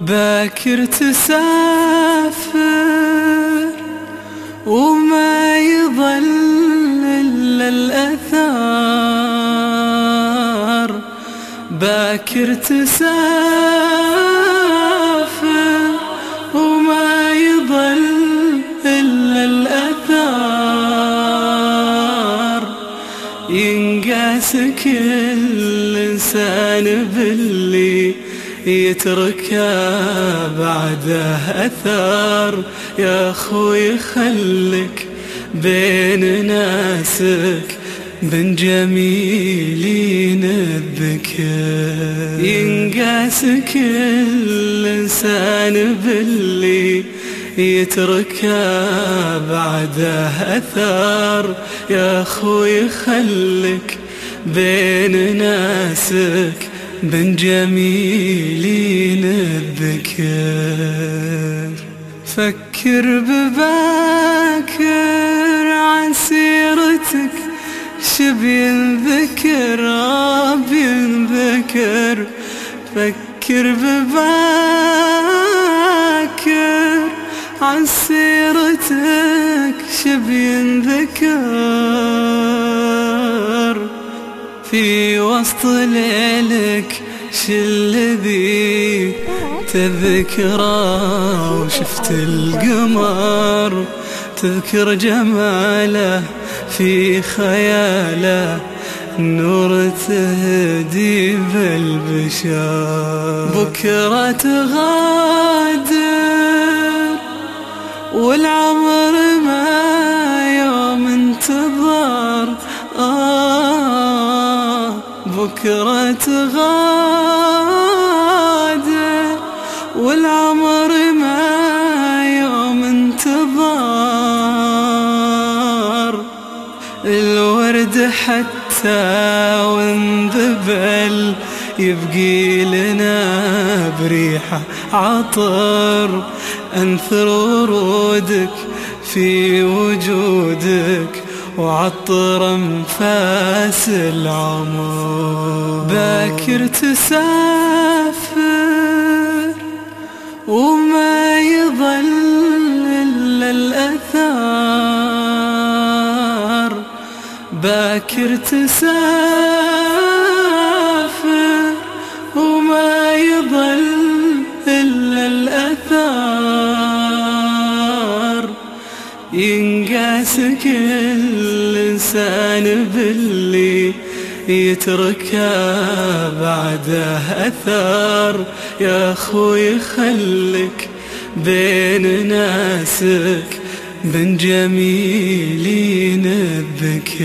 باكر تسافر وما يظل إلا الأثار. باكر تسافر وما يظل إلا الأثار. ينقاس كل إنسان باللي يتركها بعده أثار. يا أخوي خلك بين ناسك بن جميلين الذكر. ينقاس كل إنسان باللي يتركها بعده أثار. يا أخوي خلك بين ناسك بن جميلين الذكر. فكر بباكر عن سيرتك شبي ذكر ربي ذكر. فكر بباكر عن سيرتك شبي ذكر. في وسط ليلك شلذي تذكرة وشفت القمر تذكر جماله في خياله نور تهدي بالبشار بكرة تغادر بكرة تغادر والعمر ما يوم انتظر الورد حتى وانذبل يبقي لنا بريحة عطر. أنثر ورودك في وجودك وعطر أنفاس العمر. باكر تسافر وما يظل إلا الأثار. باكر تسافر وما يظل إلا الأثار. ينقاس كل إنسان باللي يتركها بعده أثار يا أخوي خلك بين ناسك بن جميلين الذكر